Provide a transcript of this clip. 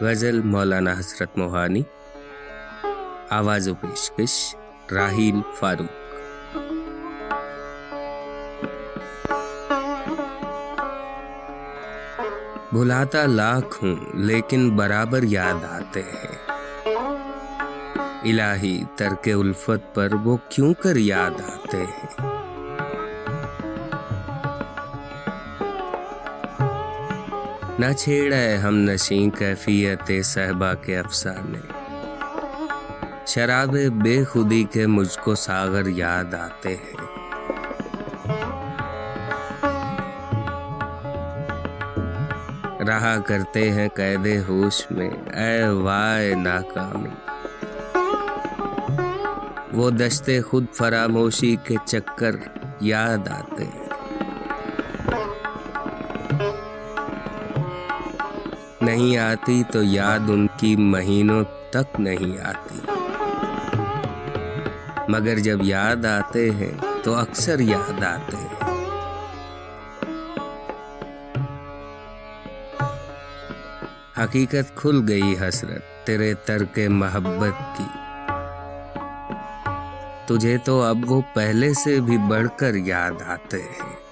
غزل مولانا حسرت موہانی، آواز و پیشکش راہیل فاروق۔ بھلاتا لاکھ ہوں لیکن برابر یاد آتے ہیں۔ الہی ترک الفت پر وہ کیوں کر یاد آتے ہیں؟ نہ چھیڑے ہم نشیں کیفیت صحبہ کے افسانے۔ شراب بے خودی کے مجھ کو ساغر یاد آتے ہیں۔ رہا کرتے ہیں قید ہوش میں، اے وائے ناکامی۔ وہ دشتے خود فراموشی کے چکر یاد آتے ہیں۔ نہیں آتی تو یاد ان کی مہینوں تک نہیں آتی۔ مگر جب یاد آتے ہیں تو اکثر یاد آتے ہیں۔ حقیقت کھل گئی حسرت تیرے ترک محبت کی۔ تجھے تو اب وہ پہلے سے بھی بڑھ کر یاد آتے ہیں۔